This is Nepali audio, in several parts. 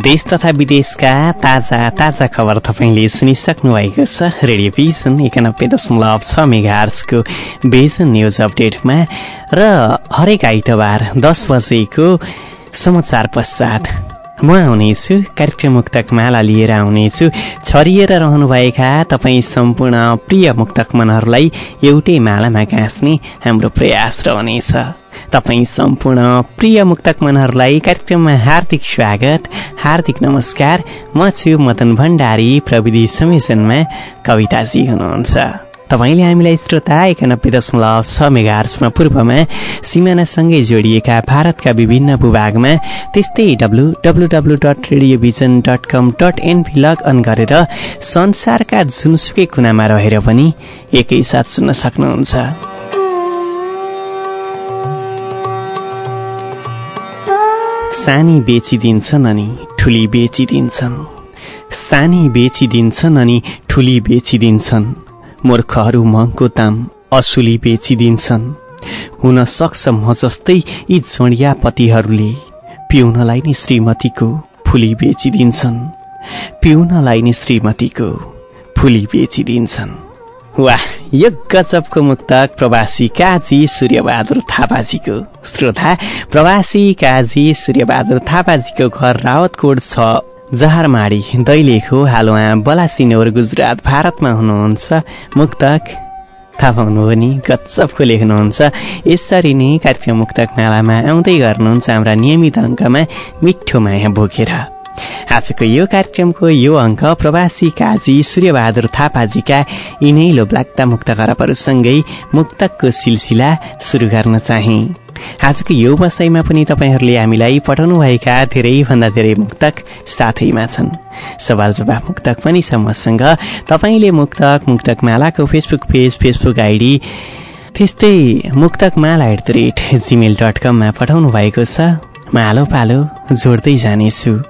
देश तथा विदेशका ताजा ताजा खबर तपाईँले सुनिसक्नु भएको छ। रेडियो भिजन एकानब्बे दशमलव छ मेगा आर्सको भिजन न्युज अपडेटमा र हरेक आइतबार दस बजेको समाचार पश्चात म आउनेछु कार्यक्रम मुक्तक माला लिएर आउनेछु। छरिएर रहनुभएका तपाईँ सम्पूर्ण प्रिय मुक्तक मनहरूलाई एउटै मालामा गाँच्ने हाम्रो प्रयास रहनेछ। तपाईँ सम्पूर्ण प्रिय मुक्तक मनहरूलाई कार्यक्रममा हार्दिक स्वागत हार्दिक नमस्कार। म छु मदन भण्डारी प्रविधि संयोजनमा कविताजी हुनुहुन्छ। तपाईँले हामीलाई श्रोता एकानब्बे दशमलव छ मेगार्समा पूर्वमा सिमानासँगै जोडिएका भारतका विभिन्न भूभागमा त्यस्तै W W W dot radio vision dot com dot NP log on गरेर संसारका जुनसुकै कुनामा रहेर पनि एकैसाथ सुन्न सक्नुहुन्छ। सानी बेचिदिन्छन् अनि ठुली बेचिदिन्छन्। सानी बेचिदिन्छन् अनि ठुली बेचिदिन्छन्। मूर्खहरू महँगो दाम असुली बेचिदिन्छन्। हुन सक्छ म जस्तै यी जोडिया पतिहरूले पिउनलाई नै श्रीमतीको फुली बेचिदिन्छन्। पिउनलाई नै श्रीमतीको फुली बेचिदिन्छन्। वाह! यो मुक्तक प्रवासी काजी सूर्यबहादुर थापाजीको श्रोता प्रवासी काजी सूर्यबहादुर थापाजीको घर रावतकोट छ जहारमाडी दैलेख हो हाल उहाँ बलासिनोर गुजरात भारतमा हुनुहुन्छ मुक्तक। थाहा पाउनुभयो नि गजबको लेख्नुहुन्छ। यसरी नै कार्यक्रम मुक्तक मालामा आउँदै गर्नुहुन्छ हाम्रा नियमित अङ्कमा मिठो माया बोकेर। आजको यो कार्यक्रमको यो अङ्क प्रवासी काजी सूर्यबहादुर थापाजीका यिनै लोब्लाग्दा मुक्त खराबहरूसँगै मुक्तकको सिलसिला सुरु गर्न चाहे। आजको यो वसाइमा पनि तपाईँहरूले हामीलाई पठाउनुभएका धेरैभन्दा धेरै मुक्तक साथैमा छन्। सवाल जवाफ मुक्तक पनि छ मसँग। तपाईँले मुक्तक मुक्तक मालाको फेसबुक पेज फेसबुक आइडी त्यस्तै Muktak Mala at the rate Gmail dot कममा पठाउनु भएको छ। म आलो पालो जोड्दै जानेछु।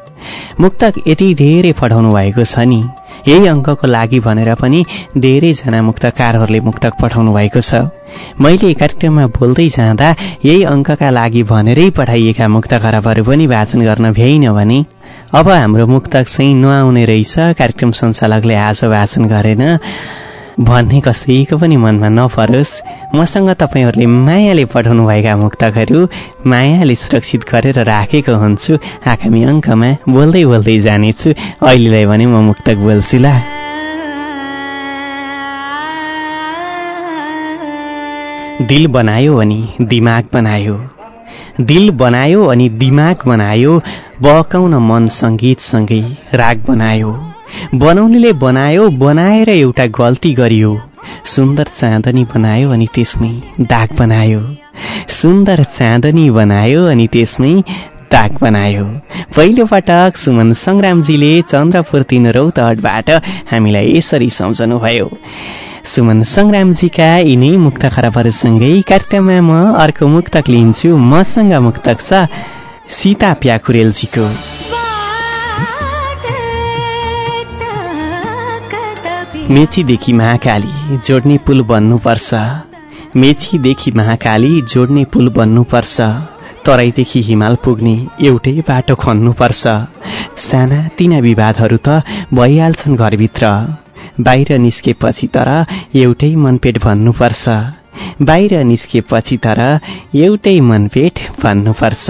मुक्तक यति धेरै पठाउनु भएको छ नि। यही अङ्कको लागि भनेर पनि धेरैजना मुक्तकारहरूले मुक्तक पठाउनु भएको छ। मैले कार्यक्रममा बोल्दै जाँदा यही अङ्कका लागि भनेरै पठाइएका मुक्त खराबहरू पनि वाचन गर्न भ्याइन भने। अब हाम्रो मुक्तक चाहिँ नआउने रहेछ। कार्यक्रम सञ्चालकले आज वाचन गरेन। भन्ने कसैको पनि मनमा नपरोस्। मसँग तपाईँहरूले मायाले पठाउनुभएका मुक्तकहरू मायाले सुरक्षित गरेर राखेको हुन्छु। आगामी अङ्कमा बोल्दै बोल्दै जानेछु। अहिलेलाई भने म मुक्तक बोल्छु ला। दिल बनायो अनि दिमाग बनायो। दिल बनायो अनि दिमाग बनायो। बहकाउन मन सङ्गीतसँगै राग बनायो। बनाउनेले बनायो बनाएर एउटा गल्ती गरियो। सुन्दर चाँदनी बनायो अनि त्यसमै दाग बनायो। सुन्दर चाँदनी बनायो अनि त्यसमै दाग बनायो। पहिलो पटक सुमन सङ्ग्रामजीले चन्द्रपुर तिन रौतहटबाट हामीलाई यसरी सम्झनुभयो। सुमन सङ्ग्रामजीका यिनै मुक्त खराबहरूसँगै कार्यक्रममा म अर्को मुक्तक लिन्छु मसँग मुक्तक छ सीता प्याकुरेलजीको। मेचीदेखि महाकाली जोड्ने पुल बन्नुपर्छ। मेचीदेखि महाकाली जोड्ने पुल बन्नुपर्छ। तराईदेखि हिमाल पुग्ने एउटै बाटो खन्नुपर्छ साना तिना विवादहरू त भइहाल्छन् घरभित्र। बाहिर निस्केपछि तर एउटै मनपेट भन्नुपर्छ। बाहिर निस्केपछि तर एउटै मनपेट भन्नुपर्छ।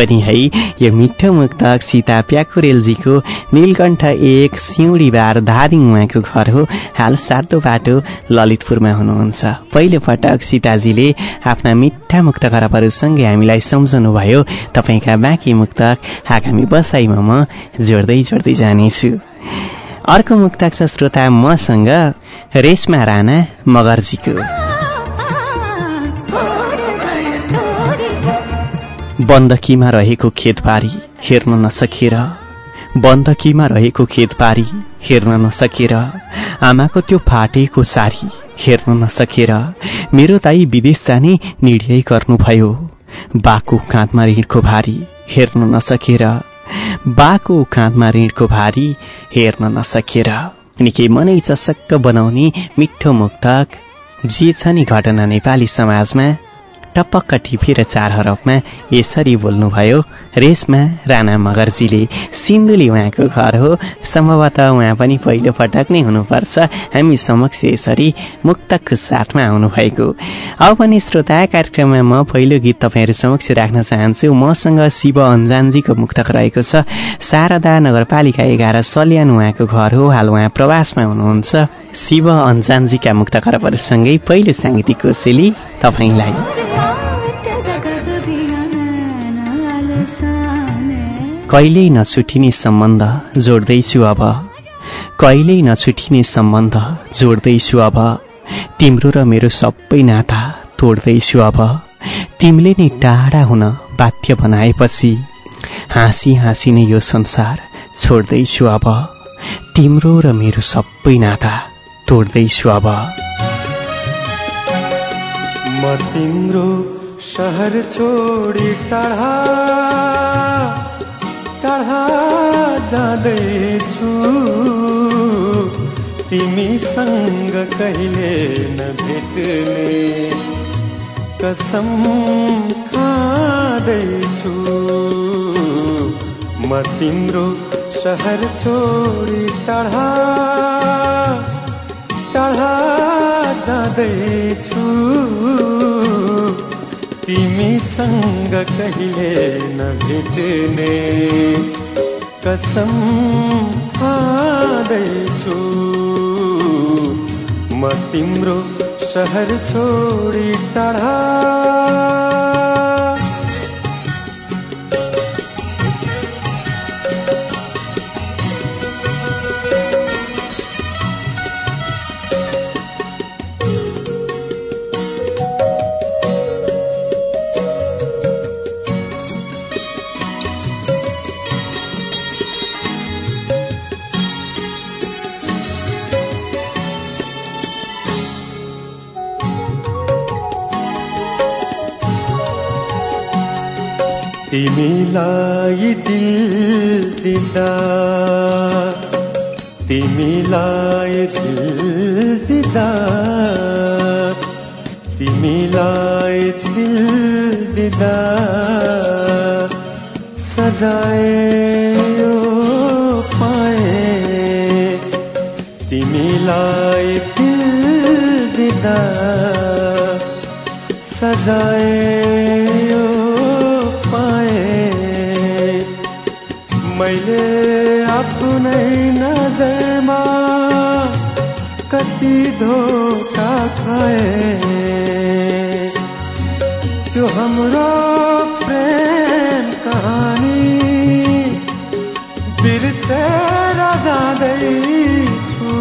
अनि है। यो मिठो मुक्तक सीता प्याकुरेलजीको नीलकण्ठ एक सिउँडी बार धादिङ उहाँको घर हो। हाल सातो बाटो ललितपुरमा हुनुहुन्छ। पहिलो पटक सीताजीले आफ्ना मिठा मुक्त खराबहरूसँगै हामीलाई सम्झनुभयो। तपाईँका बाँकी मुक्तक आगामी बसाइमा म जोड्दै जोड्दै जानेछु। अर्को मुक्तक छ श्रोता मसँग रेशमा राणा मगर्जीको। बन्दकीमा रहेको खेतबारी हेर्न नसकेर बन्दकीमा रहेको खेतबारी हेर्न नसकेर आमाको त्यो फाटेको सारी हेर्न नसकेर मेरो दाई विदेश जाने निर्णय गर्नुभयो। बाको काँधमा ऋणको भारी हेर्न नसकेर बाको काँधमा ऋणको भारी हेर्न नसकेर निकै मनै चसक्क बनाउने मिठो मुक्तक जे छ नि घटना नेपाली समाजमा टपक्क टिपेर चार हरफमा यसरी बोल्नुभयो रेसमा राणा मगर्जीले सिन्धुली उहाँको घर हो सम्भवतः उहाँ पनि पहिलो पटक नै हुनुपर्छ हामी समक्ष यसरी मुक्तकको साथमा आउनुभएको। अब पनि श्रोता कार्यक्रममा म पहिलो गीत तपाईँहरू समक्ष राख्न चाहन्छु। मसँग शिव अन्जानजीको मुक्तक रहेको छ। शारदा नगरपालिका एघार सल्यान उहाँको घर हो। हाल उहाँ प्रवासमा हुनुहुन्छ। शिव अन्जानजीका मुक्त खरबहरूसँगै पहिलो साङ्गीतिक कोसेली तपाईँलाई। कहिल्यै नछुटिने सम्बन्ध जोड्दैछु अब। कहिल्यै नछुटिने सम्बन्ध जोड्दैछु अब। तिम्रो र मेरो सबै नाता तोड्दैछु अब। तिमीले नै टाढा हुन बाध्य बनाएपछि हाँसी हाँसी नै यो संसार छोड्दैछु अब। तिम्रो र मेरो सबै नाता तोड्दैछु अब। तिम्रो सहर छोडी टाढा टाढा जाँदैछु। तिमीसँग कहिले नभेट्ने कसम खाँदैछु। म तिम्रो सहर छोडी टाढा टाढा जाँदैछु। तिमीसँग कहिले नभेट्ने कसम खाँदैछु। म तिम्रो सहर छोडी टाढा तिमीलाई दिल दिँदा तिमीलाई दिल दिँदा तिमीलाई दिल दिँदा सजायो पाए तिमीलाई दिल दिँदा सजायो आफ्नै नजरमा कति धोका खाए। त्यो हाम्रो प्रेम कहानी बिर्सेर जाँदैछु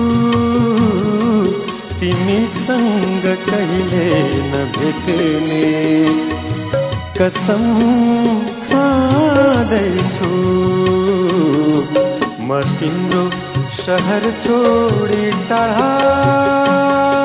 तिमीसँग कहिले नभेट्ने कसम खाँदैछु म तिम्रो सहर छोडी टाढा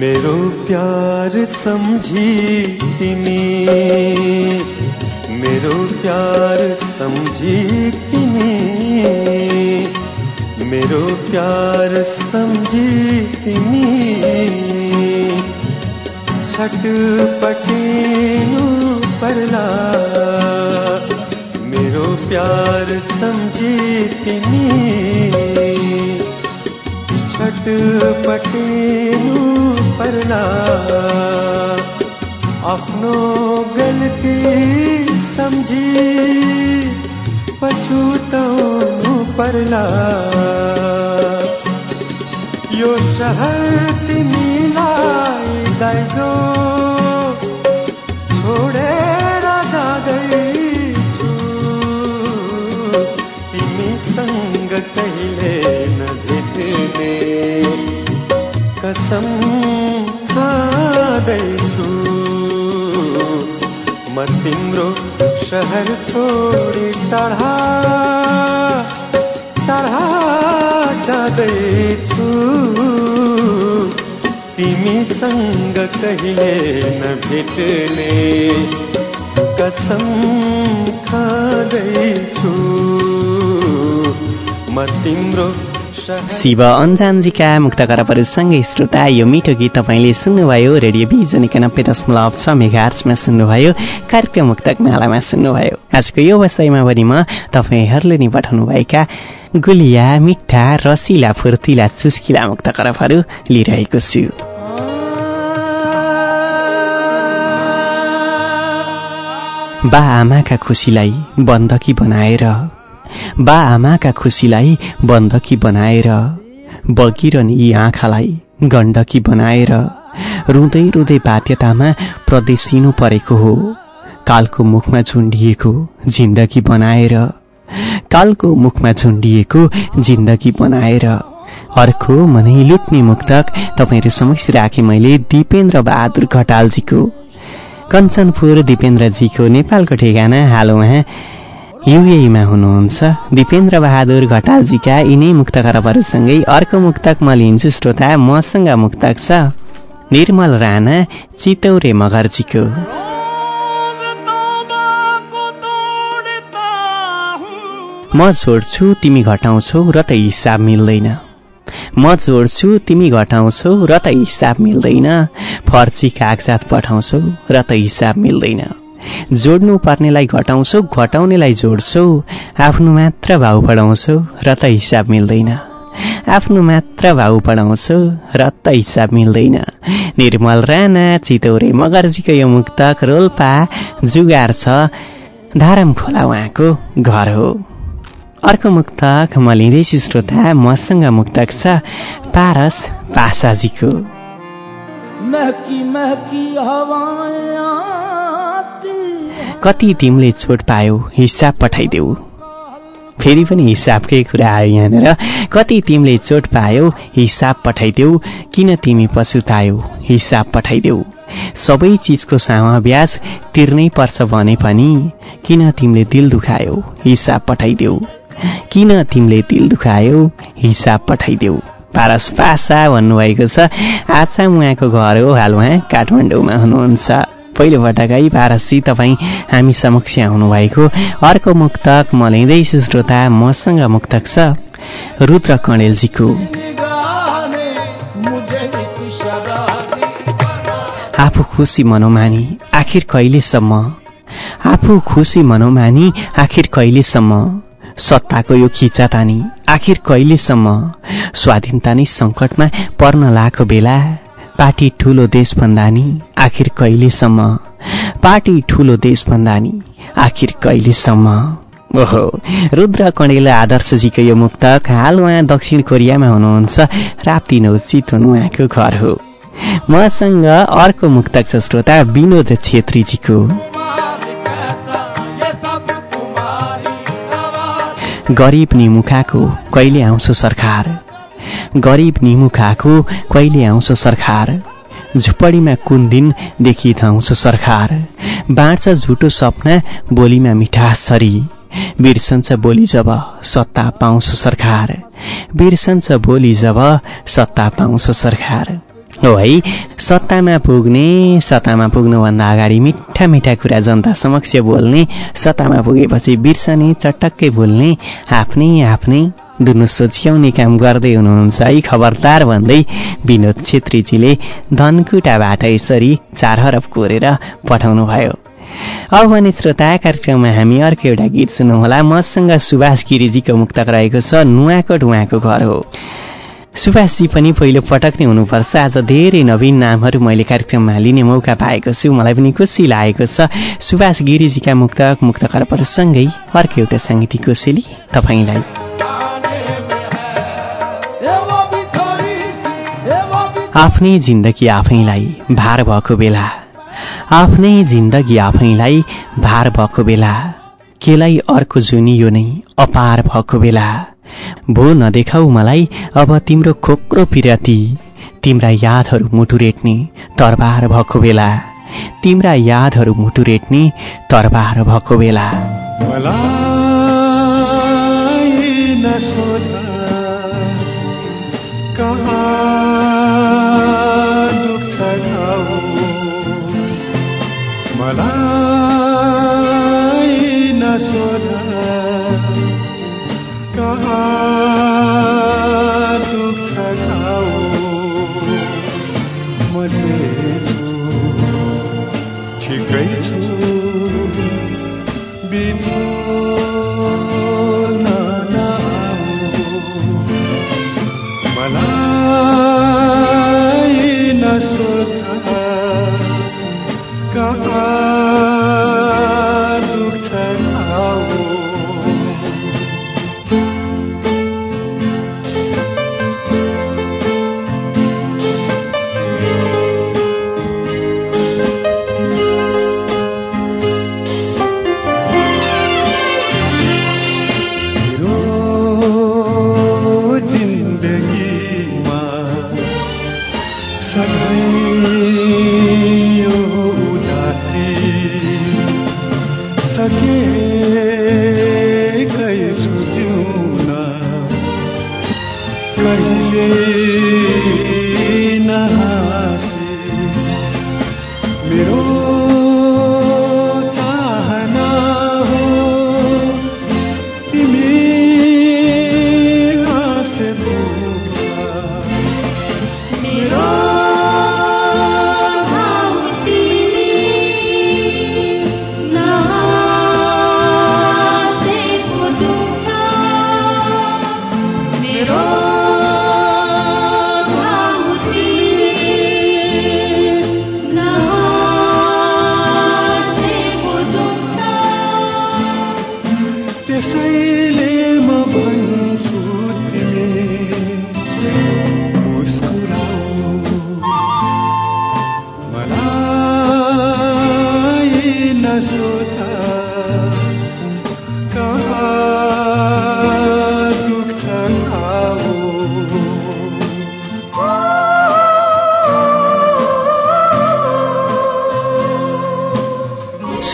मेरो प्यार सम्झी तिमी मेरो प्यार सम्झी तिमी मेरो प्यार सम्झी तिमी छटपटिनु पर्ला। मेरो प्यार सम्झी तिमी छटपटिनु आफ्नो गल्ती सम्झी पछुताउनु पर्ला यो सहर तिमीलाई दाइजो छोडेर जाँदैछु तिमीसँग कहिले नभेट्ने कसम म तिम्रो सहर छोडी टाढा टाढा जाँदैछु तिमीसँग कहिले नभेट्ने कसम खाँदैछु म तिम्रो शिव अन्जानजीका मुक्त करपहरूसँगै श्रोता यो मिठो गीत तपाईँले सुन्नुभयो। रेडियो बिजन एकानब्बे दशमलव छ मेगार्समा सुन्नुभयो। कार्यक्रम मुक्तक मालामा सुन्नुभयो। आजको यो वसाइमा पनि म तपाईँहरूले नि पठाउनुभएका गुलिया मिठा रसिला फुर्तिला चुस्किला मुक्त करपहरू लिइरहेको छु। बा आमाका खुसीलाई बन्दकी बनाएर बा आमाका खुसीलाई बन्दकी बनाएर बगिरहने यी आँखालाई गण्डकी बनाएर रुँदै रुँदै बाध्यतामा प्रदेशिनु परेको हो। कालको मुखमा झुन्डिएको जिन्दगी बनाएर कालको मुखमा झुन्डिएको जिन्दगी बनाएर अर्को मनै लुट्ने मुक्तक तपाईँहरू समक्ष राखेँ मैले दिपेन्द्र बहादुर घटालजीको। कञ्चनपुर दिपेन्द्रजीको नेपालको ठेगाना हाल उहाँ युएमा हुनुहुन्छ। दिपेन्द्र बहादुर घटालजीका यिनै मुक्त खरबहरूसँगै अर्को मुक्तक म लिन्छु श्रोता मसँग मुक्तक छ निर्मल राणा चितौरे मगर्जीको। म छोड्छु तिमी घटाउँछौ र त हिसाब मिल्दैन। म जोड्छु तिमी घटाउँछौ र त हिसाब मिल्दैन। फर्ची कागजात पठाउँछौ र त हिसाब मिल्दैन। जोड्नु पर्नेलाई घटाउँछौ घटाउनेलाई जोड्छौ। आफ्नो मात्र भाउ पढाउँछौ र त हिसाब मिल्दैन। आफ्नो मात्र भाउ पढाउँछौ र त हिसाब मिल्दैन। निर्मल राणा चितौरे मगर्जीको यो मुक्तक रोल्पा जुगार छ। धारम खोला उहाँको घर हो। अर्को मुक्तक म लिँदैछु श्रोता मसँग मुक्तक छ पारस पासाजीको। महकी महकी आती कति तिमीले चोट पायो हिसाब पठाइदेऊ। फेरि पनि हिसाबकै कुरा आयो यहाँनिर। कति तिमीले चोट पायो हिसाब पठाइदेऊ। किन तिमी पछुतायो हिसाब पठाइदेऊ। सबै चिजको सामा तिर्नै पर्छ भने पनि किन तिमीले दिल दुखायो हिसाब पठाइदेऊ। किन तिमीले दिल दुखायो हिसाब पठाइदेऊ। पारस पासा भन्नुभएको छ आशा उहाँको घर हो हाल उहाँ काठमाडौँमा हुनुहुन्छ। पहिलोपटक है पारसजी तपाईँ हामी समक्ष आउनुभएको। अर्को मुक्तक म लिँदैछु श्रोता मसँग मुक्तक छ रुद्र कणेलजीको आफू खुसी मनोमानी आखिर कहिलेसम्म? आफू खुसी मनोमानी आखिर कहिलेसम्म? सत्ताको यो खिचातानी आखिर कहिलेसम्म? स्वाधीनता नै सङ्कटमा पर्न लाएको बेला पार्टी ठुलो देश भन्दा नि आखिर कहिलेसम्म? पार्टी ठुलो देश भन्दा नि आखिर कहिलेसम्म? ओहो रुद्र कणेल आदर्शजीको यो मुक्तक हाल उहाँ दक्षिण कोरियामा हुनुहुन्छ। राप्ती नौ चितवन उहाँको घर हो। मसँग अर्को मुक्तक छ श्रोता विनोद छेत्रीजीको। गरिब निमुखाको कहिले आउँछ सरकार? गरिब निमुखाको कहिले आउँछ सरकार झुपडीमा कुन दिन देखिधाउँछ सरकार बाँड्छ झुटो सपना बोलीमा मिठास छरी बिर्सन्छ बोली जब सत्ता पाउँछ सरकार बिर्सन्छ बोली जब सत्ता पाउँछ सरकार हो है सत्तामा पुग्ने सत्तामा पुग्नुभन्दा अगाडि मिठा मिठा कुरा जनता समक्ष बोल्ने सत्तामा पुगेपछि बिर्सने चटक्कै बोल्ने आफ्नै आफ्नै दुनु सोच्याउने काम गर्दै हुनुहुन्छ। है खबरदार भन्दै विनोद छेत्रीजीले धनकुटाबाट यसरी चार हरफ कोरेर पठाउनु भयो अब भने श्रोता कार्यक्रममा हामी अर्को एउटा गीत सुन्नुहोला। मसँग सुभाष गिरिजीको मुक्तक रहेको छ नुवाकोट उहाँको घर हो। सुभाषजी पनि पहिलो पटक नै हुनुपर्छ। आज धेरै नवीन नामहरू मैले कार्यक्रममा लिने मौका पाएको छु। मलाई पनि खुसी लागेको छ। सुभाष गिरिजीका मुक्तक मुक्तकरपरसँगै अर्को एउटा साङ्गीतिक कोसेली तपाईँलाई। आफ्नै जिन्दगी आफैलाई भार भएको बेला। आफ्नै जिन्दगी आफैलाई भार भएको बेला। केलाई अर्को जुनियो नै अपार भएको बेला। भो नदेखाउ मलाई अब तिम्रो खोक्रो पिराती। तिम्रा यादहरू मुटु रेट्ने तरबार भएको बेला। तिम्रा यादहरू मुटु रेट्ने तरबार भएको बेला।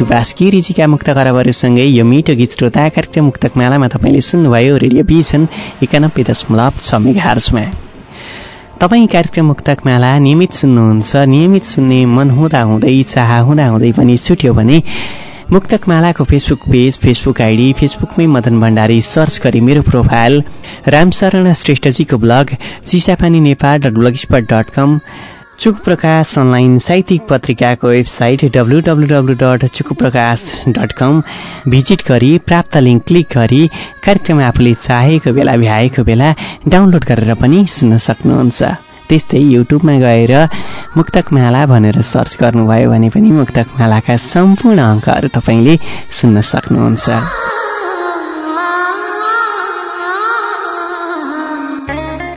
सुभाष गिरिजीका मुक्त खराबहरूसँगै यो मिठो गीत श्रोता कार्यक्रम मुक्तक मालामा तपाईँले सुन्नुभयो रेडियो भिजन एकानब्बे दशमलव छ मेघार्समा तपाईँ कार्यक्रम मुक्तक माला नियमित सुन्नुहुन्छ नियमित सुन्ने मन हुँदा हुँदै चाह हुँदा हुँदै पनि छुट्यो भने मुक्तक मालाको फेसबुक पेज फेसबुक आइडी फेसबुकमै मदन भण्डारी सर्च गरी मेरो profile Ramsharan श्रेष्ठजीको blog Chisapani Nepal dot blogspot dot com Chuk Prakash online साहित्यिक पत्रिकाको website W W W dot Chukuprakash dot com visit गरी प्राप्त लिङ्क क्लिक गरी कार्यक्रम आफूले चाहेको बेला भ्याएको बेला डाउनलोड गरेर पनि सुन्न सक्नुहुन्छ। त्यस्तै युट्युबमा गएर मुक्तक माला भनेर सर्च गर्नुभयो भने पनि मुक्तक मालाका सम्पूर्ण अङ्कहरू तपाईँले सुन्न सक्नुहुन्छ।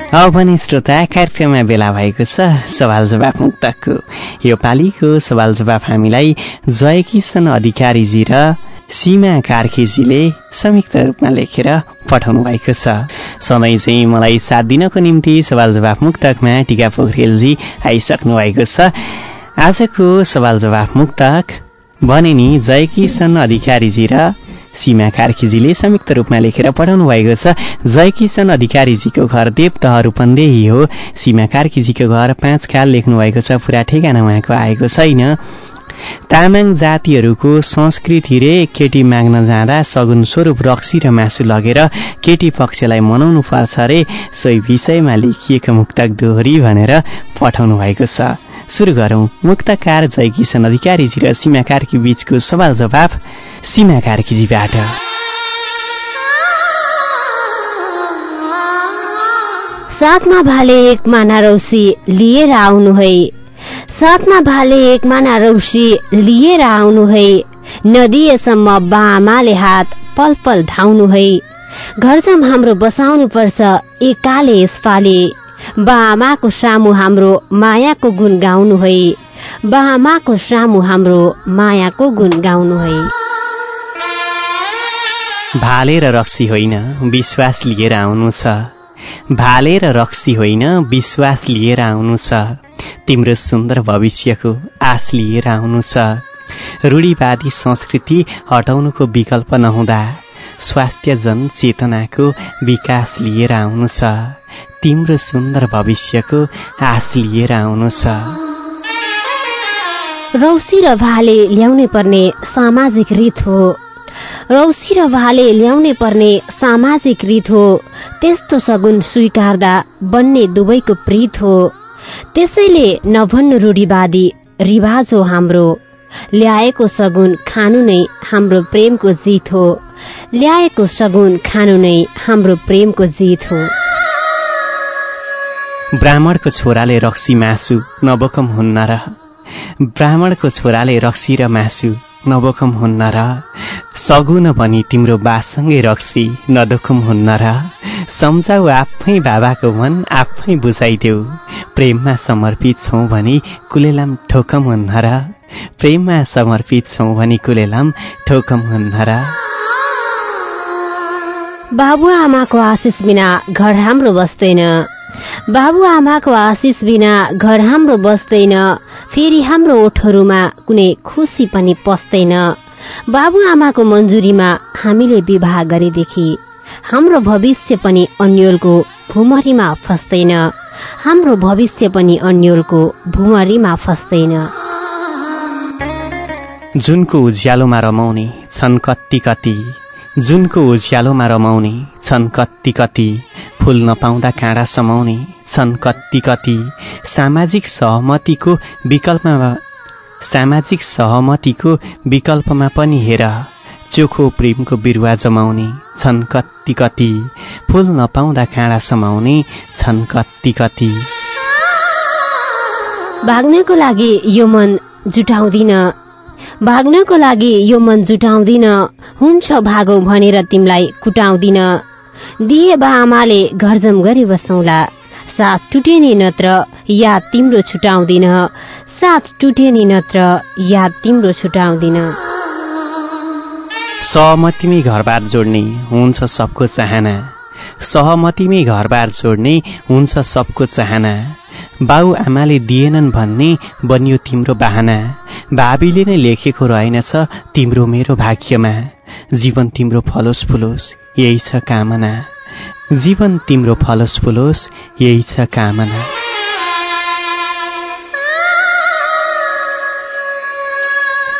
अब भने श्रोता कार्यक्रममा बेला भएको छ। सवाल जवाफ मुक्तकको यो पालिको सवाल जवाफ हामीलाई जयकिशन अधिकारीजी र सीमा कार्खेजीले संयुक्त रूपमा लेखेर पठाउनु भएको छ। सधैँ चाहिँ मलाई साथ दिनको निम्ति सवाल जवाफ मुक्तकमा टिका पोखरेलजी आइसक्नु भएको छ। आजको सवाल जवाफ मुक्तक भने नि जयकिशन अधिकारीजी र सीमा कार्कीजीले संयुक्त रूपमा लेखेर पठाउनु भएको छ। जयकिशन अधिकारीजीको घर देवतह रूपन्देही हो। सीमा कार्कीजीको घर पाँच खाल लेख्नु भएको छ। पुरा ठेगाना उहाँको आएको छैन। तामाङ जातिहरूको संस्कृति रे केटी माग्न जाँदा सगुन स्वरूप रक्सी र मासु लगेर केटी पक्षलाई मनाउनु पर्छ रे। सोही विषयमा लेखिएको मुक्तक दोहोरी भनेर पठाउनु भएको छ। सुरु गरौँ मुक्तकार जय किशन अधिकारीजी र सीमा कार्की बीचको सवाल जवाफ सीमा कार्कीजीबाट साथमा भाले एक माना रौसी लिएर आउनु है साथमा भाले एक माना रौसी लिएर आउनु है नदिएसम्म बामाले हात पल पल धाउनु है घरसम्म हाम्रो बसाउनु पर्छ एकाले यसपाले बामाको सामु हाम्रो मायाको गुण गाउनु है। बामाको सामु हाम्रो मायाको गुण गाउनु है। भाले र रक्सी होइन विश्वास लिएर आउनु छ। र रक्सी होइन विश्वास लिएर आउनु छ। तिम्रो सुन्दर भविष्यको आश लिएर आउनु छ। रूढिवादी संस्कृति हटाउनुको विकल्प नहुँदा स्वास्थ्य जन चेतनाको विकास लिएर आउनु छ। तिम्रो सुन्दर भविष्यको आश लिएर आउनु छ। रौसी र भाले ल्याउनै पर्ने सामाजिक रीत हो। रौसी र भाले ल्याउनै पर्ने सामाजिक रीत हो। त्यस्तो सगुन स्वीकार्दा बन्ने दुवैको प्रीत हो। त्यसैले नभन्नु रूढिवादी रिवाज हो हाम्रो। ल्याएको सगुन खानु नै हाम्रो प्रेमको जित हो। ल्याएको सगुन खानु नै हाम्रो प्रेमको जित हो। ब्राह्मणको छोराले रक्सी मासु नबोकम हुन्न र ब्राह्मणको छोराले रक्सी र मासु नबोकम हुन्न र सगुन पनि तिम्रो बासँगै रक्सी नदोखम हुन्न र सम्झाउ आफै बाबाको मन आफै बुझाइदेऊ। प्रेममा समर्पित छौँ भनी कुलेलाम ठोकम हुन्न र प्रेममा समर्पित छौँ भनी कुलेलाम ठोकम हुन्न र बाबुआमाको आशिष बिना घर हाम्रो बस्दैन। बाबुआमाको आशिष बिना घर हाम्रो बस्दैन फेरि हाम्रो ओठहरूमा कुनै खुसी पनि पस्दैन। बाबुआमाको मन्जुरीमा हामीले विवाह गरेदेखि हाम्रो भविष्य पनि अन्यलको भुमरीमा फस्दैन। हाम्रो भविष्य पनि अन्यलको भुमरीमा फस्दैन। जुनको उज्यालोमा रमाउने छन् कति कति जुनको उज्यालोमा रमाउने छन् कति कति फुल नपाउँदा काँडा समाउने छन् कति कति सामाजिक सहमतिको विकल्पमा सामाजिक सहमतिको विकल्पमा पनि हेर चोखो प्रेमको बिरुवा जमाउने छन् कति कति फुल नपाउँदा काँडा समाउने छन् कति कति भाग्नको लागि यो मन जुटाउँदिन। भाग्नको लागि यो मन जुटाउँदिन। हुन्छ भागौ भनेर तिमीलाई कुटाउँदिन। दिए बा आमाले घरजम गरी बसौँला। साथ टुटे नि नत्र याद तिम्रो छुटाउँदिन। साथ टुटे नि नत्र याद तिम्रो छुटाउँदिन। सहमतिमै घरबार जोड्ने हुन्छ सबको चाहना। सहमतिमै घरबार जोड्ने हुन्छ सबको चाहना। बाउ आमाले दिएनन् भन्ने बनियो तिम्रो बाहना। भावीले नै लेखेको रहेनछ तिम्रो मेरो भाग्यमा। जीवन तिम्रो फलोस फुलोस् यही छ कामना। जीवन तिम्रो फलोस फुलोस् यही छ कामना।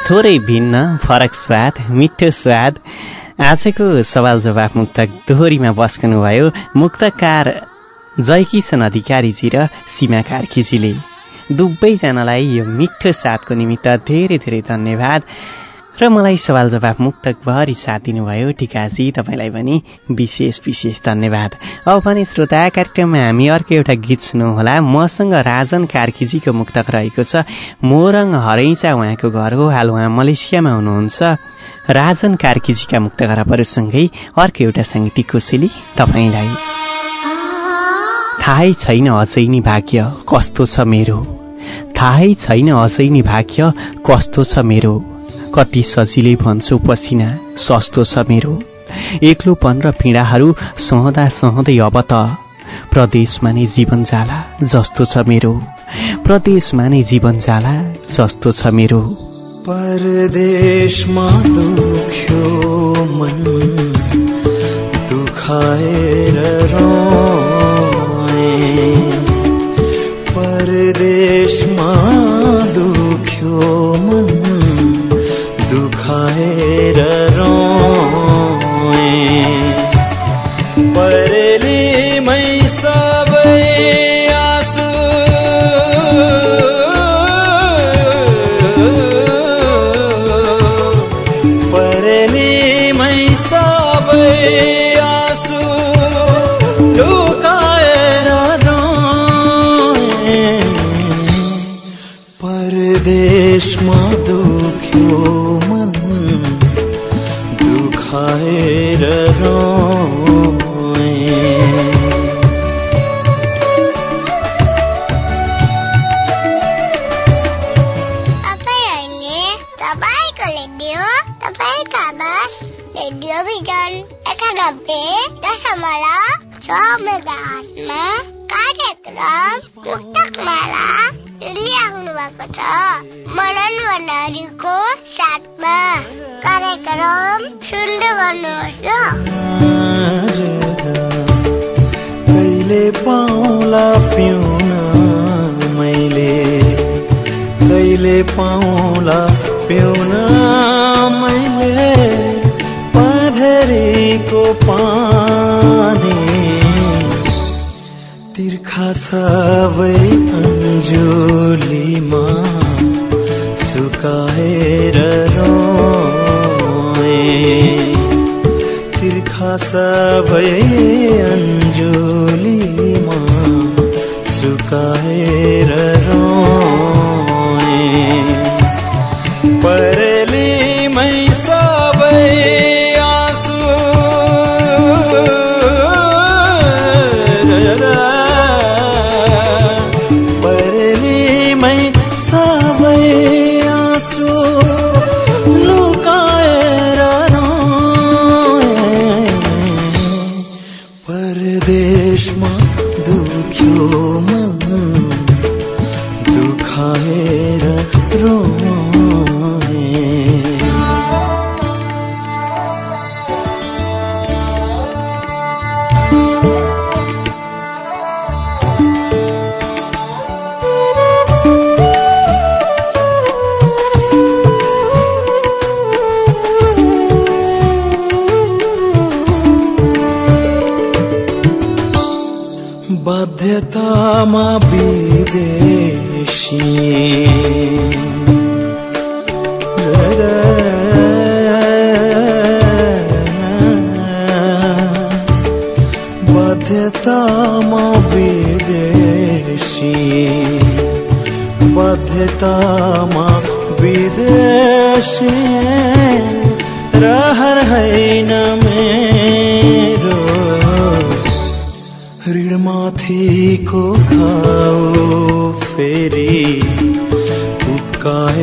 थोरै भिन्न फरक स्वाद मिठो स्वाद। आजको सवाल जवाफ मुक्तक दोहोरीमा बस्कनुभयो मुक्तकार जयकिशन अधिकारीजी र सीमा कार्कीजीले। दुवैजनालाई यो मिठो साथको निमित्त धेरै धेरै धन्यवाद। र मलाई सवाल जवाफ मुक्तकभरि साथ दिनुभयो टिकाजी तपाईँलाई पनि विशेष विशेष धन्यवाद। अब पनि श्रोता कार्यक्रममा हामी अर्को एउटा गीत सुनौँला मसँग राजन कार्कीजीको मुक्तक रहेको छ। मोरङ हरैचा उहाँको घर हो। हाल उहाँ मलेसियामा हुनुहुन्छ। राजन कार्कीजीका मुक्त खराबहरूसँगै अर्को एउटा साङ्गीतिक कोसेली तपाईँलाई। थाहै छैन अझै नि भाग्य कस्तो छ मेरो? थाहै छैन अझै नि भाग्य कस्तो छ मेरो? कति सजिलै भन्छु पसिना सस्तो छ मेरो। एक्लोपन र पीडाहरू सहँदा सहँदै अब त। प्रदेशमा नै जीवन जाला जस्तो छ मेरो। प्रदेशमा नै जीवन जाला जस्तो छ मेरो। परदेशमा दुख्यो मन दुखाएर परदेशमा खाएर रोए परेल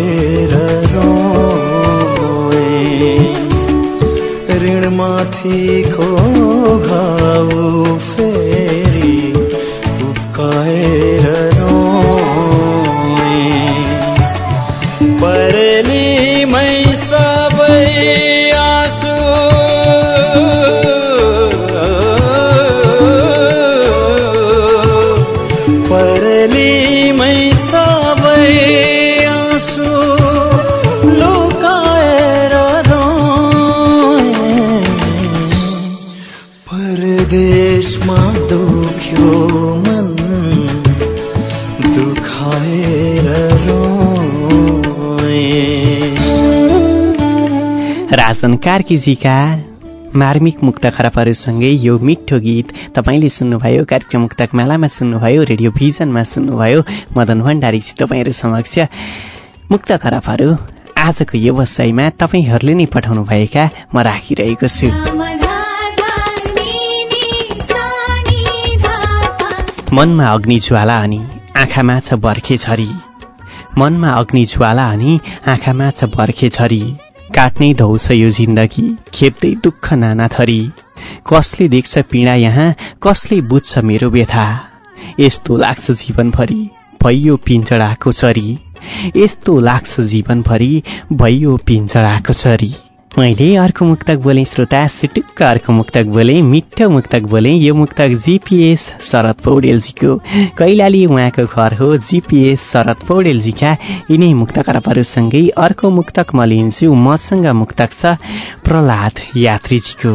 उकाएर रोए घाउ कार्कीजीका मार्मिक मुक्त खराबहरूसँगै यो मिठो गीत तपाईँले सुन्नुभयो कार्यक्रम मुक्तक मेलामा सुन्नुभयो रेडियो भिजनमा सुन्नुभयो मदन भण्डारी तपाईँहरू समक्ष। मुक्त खराबहरू आजको व्यवसायमा तपाईँहरूले नै पठाउनुभएका म राखिरहेको छु। मनमा अग्नि ज्वाला अनि आँखामा छ बर्खे छरी मनमा अग्नि ज्वाला अनि आँखामा छ बर्खे छरी काट्नै धौछ यो जिन्दगी खेप्दै दुःख नाना थरी। कसले देख्छ पीडा यहाँ कसले बुझ्छ मेरो व्यथा? यस्तो लाग्छ जीवनभरि भइयो पिञ्जडाको चरी। यस्तो लाग्छ जीवनभरि भइयो पिञ्जडाको चरी। मैले अर्को मुक्तक बोलेँ श्रोता सुटुक्क अर्को मुक्तक बोलेँ मिठो मुक्तक बोलेँ यो मुक्तक जिपिएस शरद पौडेलजीको। कैलाली उहाँको घर हो जिपिएस शरद पौडेलजीका। यिनै मुक्तकरपहरूसँगै अर्को मुक्तक म लिन्छु मसँग मुक्तक छ प्रहलाद यात्रीजीको।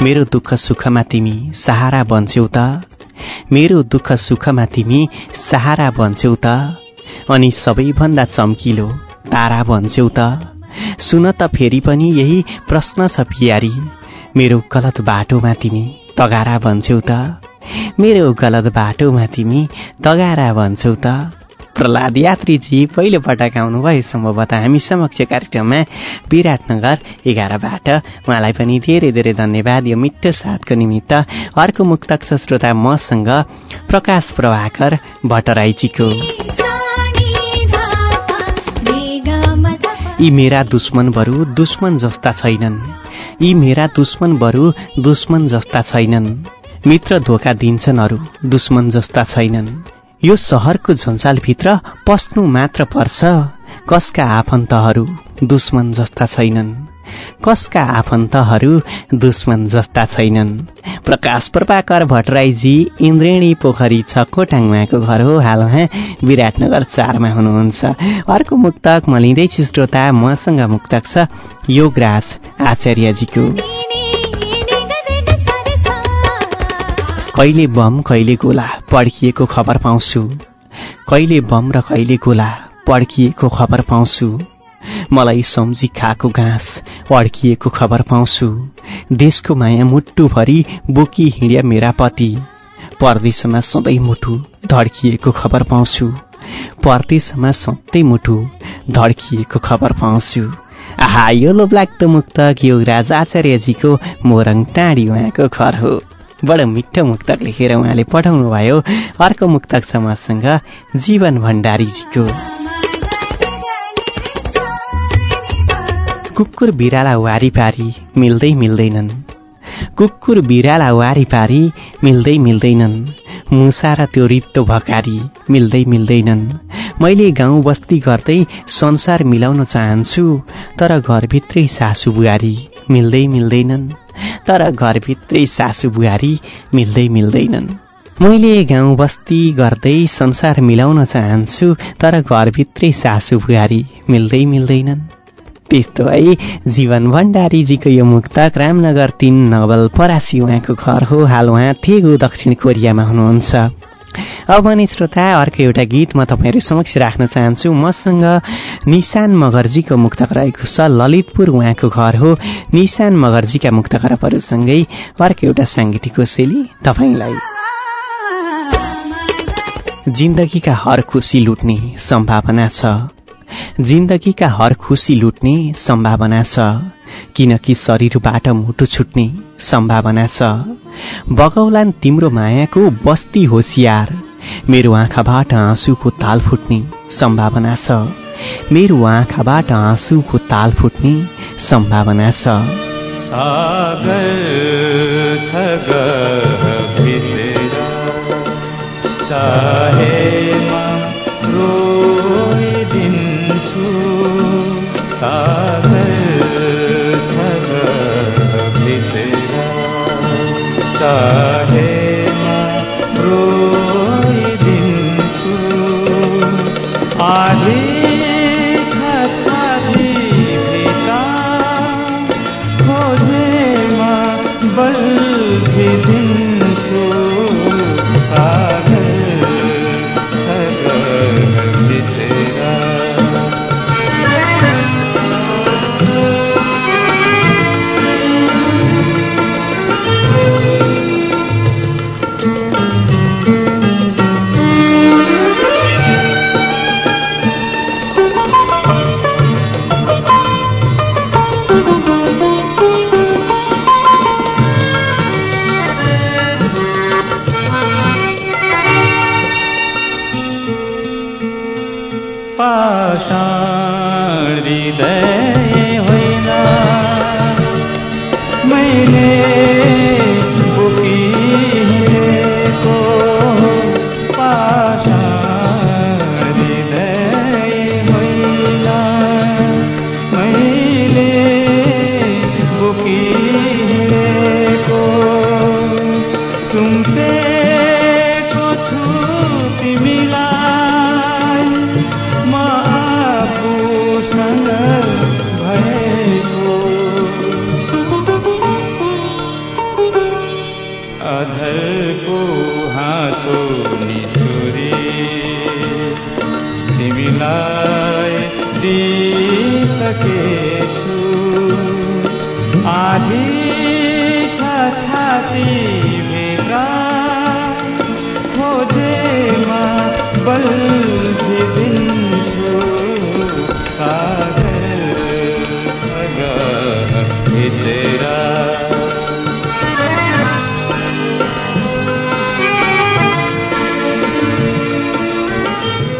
मेरो दुःख सुखमा तिमी सहारा बन्छौ त। मेरो दुःख सुखमा तिमी सहारा बन्छौ त। अनि सबैभन्दा चम्किलो तारा बन्छौ त। सुन त फेरि पनि यही प्रश्न छ पियारी। मेरो गलत बाटोमा तिमी तगारा बन्छौ त। मेरो गलत बाटोमा तिमी तगारा भन्छौ त। प्रहलाद यात्रीजी पहिलो पटक आउनुभयो सम्भवतः हामी समक्ष कार्यक्रममा विराटनगर एघारबाट उहाँलाई पनि धेरै धेरै धन्यवाद। यो मिठो साथको निमित्त अर्को मुक्तक छ श्रोता मसँग प्रकाश प्रभाकर भट्टराईजीको। यी मेरा दुश्मन बरु दुश्मन जस्ता छैनन्। यी मेरा दुश्मन बरु दुश्मन जस्ता छैनन्। मित्र धोका दिन्छन् अरू दुश्मन जस्ता छैनन्। यो सहरको झन्झालभित्र पस्नु मात्र पर्छ। कसका आफन्तहरू दुश्मन जस्ता छैनन्। कसका आफन्तहरू दुश्मन जस्ता छैनन्? प्रकाश प्रभाकर भट्टराईजी इन्द्रेणी पोखरी छ कोटाङ उहाँको घर हो हाल उहाँ विराटनगर चारमा हुनुहुन्छ। अर्को मुक्तक म लिँदैछु श्रोता मसँग मुक्तक छ योगराज आचार्यजीको। कहिले बम कहिले गोला पड्किएको खबर पाउँछु। कहिले बम र कहिले गोला पड्किएको खबर पाउँछु। मलाई सम्झी खाएको घाँस अड्किएको खबर पाउँछु। देशको माया मुटुभरि बोकी हिँड्या मेरा पति। परदेशमा सधैँ मुटु धड्किएको खबर पाउँछु। परदेशमा सधैँ मुटु धड्किएको खबर पाउँछु। आहा यो लोभलाग्दो मुक्तक योगराज आचार्यजीको मोरङ टाढी उहाँको घर हो। बडो मिठो मुक्तक लेखेर उहाँले पठाउनु भयो अर्को मुक्तक छ मसँग जीवन भण्डारीजीको कुकुर बिराला वारिपारी मिल्दै मिल्दैनन्। कुकुर बिराला वारिपारी मिल्दै मिल्दैनन्। मुसा र त्यो रित्तो भकारी मिल्दै मिल्दैनन्। मैले गाउँ बस्ती गर्दै संसार मिलाउन चाहन्छु तर घरभित्रै सासु बुहारी मिल्दै मिल्दैनन्। तर घरभित्रै सासु बुहारी मिल्दै मिल्दैनन्। मैले गाउँ बस्ती गर्दै संसार मिलाउन चाहन्छु तर घरभित्रै सासु बुहारी मिल्दै मिल्दैनन्। त्यस्तो है? जीवन भण्डारीजीको यो मुक्तक रामनगर तिन नवल परासी उहाँको घर हो। हाल उहाँ थेगु दक्षिण कोरियामा हुनुहुन्छ। अब भने श्रोता अर्को एउटा गीत म तपाईँहरू समक्ष राख्न चाहन्छु। मसँग निशान मगर्जीको मुक्तक रहेको छ ललितपुर उहाँको घर हो। निशान मगर्जीका मुक्त खरबहरूसँगै अर्को एउटा साङ्गीतिक कोसेली तपाईँलाई। जिन्दगीका हर खुसी लुट्ने सम्भावना छ। जिन्दगीका हर खुसी लुट्ने सम्भावना छ किनकि शरीरबाट मुटु छुट्ने सम्भावना छ। बगौलान तिम्रो मायाको बस्ती होसियार मेरो आँखाबाट आँसुको ताल फुट्ने सम्भावना छ। मेरो आँखाबाट आँसुको ताल फुट्ने सम्भावना छ।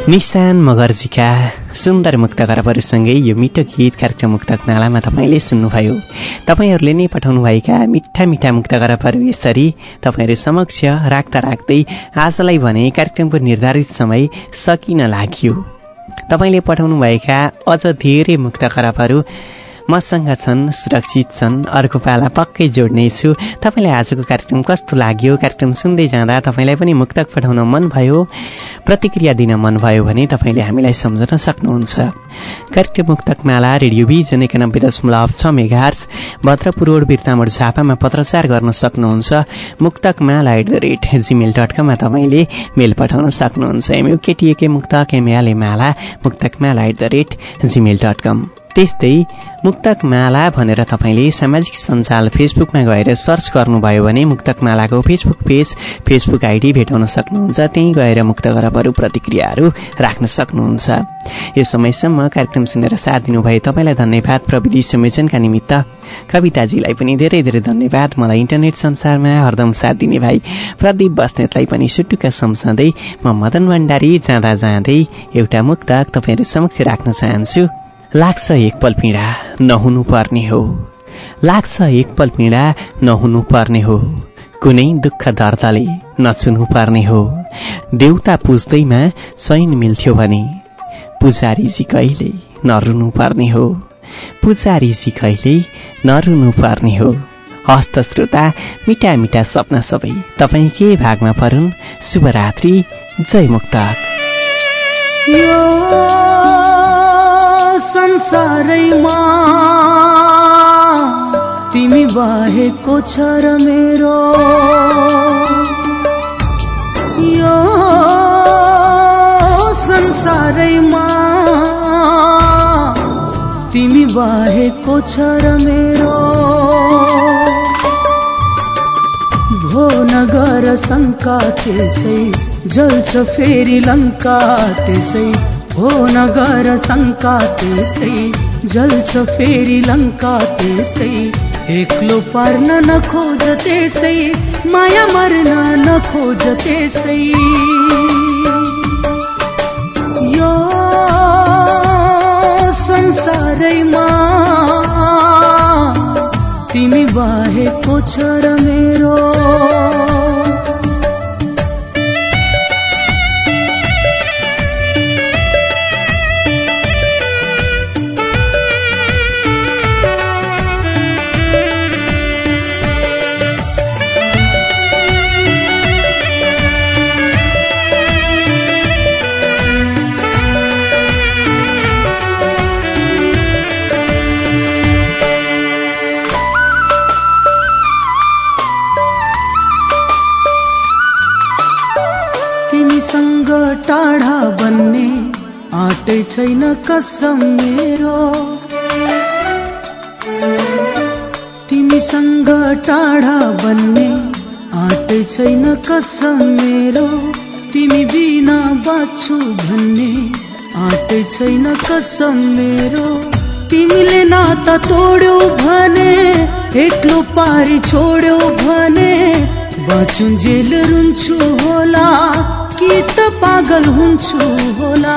निशान मगर्जीका सुन्दर मुक्त गरबहरूसँगै यो मिठो गीत कार्यक्रम मुक्तक मालामा तपाईँले सुन्नुभयो। तपाईँहरूले नै पठाउनुभएका मिठा मिठा मुक्त गरबहरू यसरी तपाईँहरू समक्ष राख्दा राख्दै आजलाई भने कार्यक्रमको निर्धारित समय सकिन लाग्यो। तपाईँले पठाउनुभएका अझ धेरै मुक्त खराबहरू मसँग छन् सुरक्षित छन् अर्को पाला पक्कै जोड्नेछु। तपाईँलाई आजको कार्यक्रम कस्तो लाग्यो? कार्यक्रम सुन्दै जाँदा तपाईँलाई पनि मुक्तक पठाउन मन भयो। प्रतिक्रिया दिन मन भयो भने तपाईँले हामीलाई सम्झन सक्नुहुन्छ। कार्यक्रम मुक्तक माला रेडियो भिजन एकानब्बे दशमलव छ मेगार्स भद्रपुर रोड बिर्तामोड झापामा पत्रचार गर्न सक्नुहुन्छ। Muktak Mala at the rate Gmail dot कममा तपाईँले मेल पठाउन सक्नुहुन्छ। एमयुकेटिएके मुक्तक MLA Mala Muktak Mala at the rate Gmail dot com. त्यस्तै मुक्तक माला भनेर तपाईँले सामाजिक सञ्जाल फेसबुकमा गएर सर्च गर्नुभयो भने मुक्तक मालाको फेसबुक पेज फेसबुक आइडी भेटाउन सक्नुहुन्छ। त्यहीँ गएर मुक्त गरबहरू प्रतिक्रियाहरू राख्न सक्नुहुन्छ। यो समयसम्म कार्यक्रम सुनेर साथ दिनुभए तपाईँलाई धन्यवाद। प्रविधि संयोजनका निमित्त कविताजीलाई पनि धेरै धेरै धन्यवाद। मलाई इन्टरनेट संसारमा हरदम साथ दिने भाइ प्रदीप बस्नेतलाई पनि सुटुक्क सम्झँदै म मदन भण्डारी जाँदा जाँदै एउटा मुक्तक तपाईँहरू समक्ष राख्न चाहन्छु। लाग्छ एकपल पीडा नहुनु पर्ने हो। लाग्छ एकपल पीडा नहुनु पर्ने हो। कुनै दुःख दर्दले नछुनु पर्ने हो। देउता पुज्दैमा सैन मिल्थ्यो भने पुजारीजी कहिले नरुनु पर्ने हो। पुजारीजी कहिले नरुनु पर्ने हो। हस्त श्रोता मिठा मिठा सपना सबै तपाईँकै भागमा परुन्। शुभरात्रि जय मुक्तक। संसारैमा। तिमी बाहेको छ र मेरो। यो संसारैमा। तिमी बाहेको छ र मेरो। भो नगर शङ्का त्यसै जल्छ फेरि लङ्का त्यसै हो नगर शङ्का त्यसै जल्छ फेरि लङ्का त्यसै एक्लो पार्न नखोज त्यसै माया मर्न नखोज त्यसै यो संसारैमा तिमी बाहेको छ र मेरो। छैन कसम मेरो। तिमीसँग टाढा बन्ने आँटै छैन कसम मेरो। तिमी बिना बाँच्छु भन्ने आँटै छैन कसम मेरो। तिमीले नाता तोड्यौ भने एक्लो पारी छोड्यौ भने बाँचुन्जेल रुन्छु होला कि त पागल हुन्छु होला?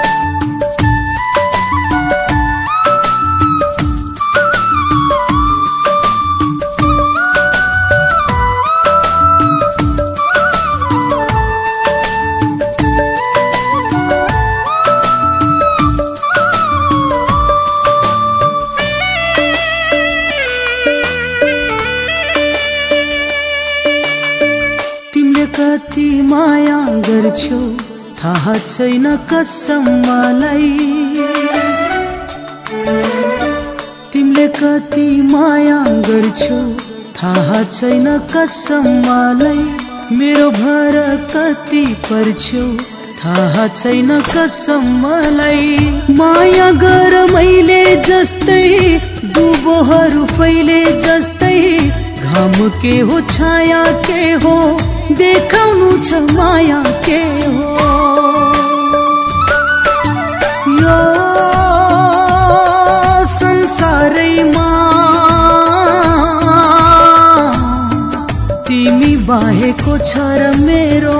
गर्छौ थाहा छैन कसम तिमीले कति माया गर्छौ। थाहा छैन कसम मेरो भर कति पर्छौ। थाहा छैन कसम मलाई। माया गर मैले जस्तै दुबोहरू फैले जस्तै। घाम के हो छाया के हो देखाउनु छ माया के हो? यो संसारैमा तिमी बाहेको छ र मेरो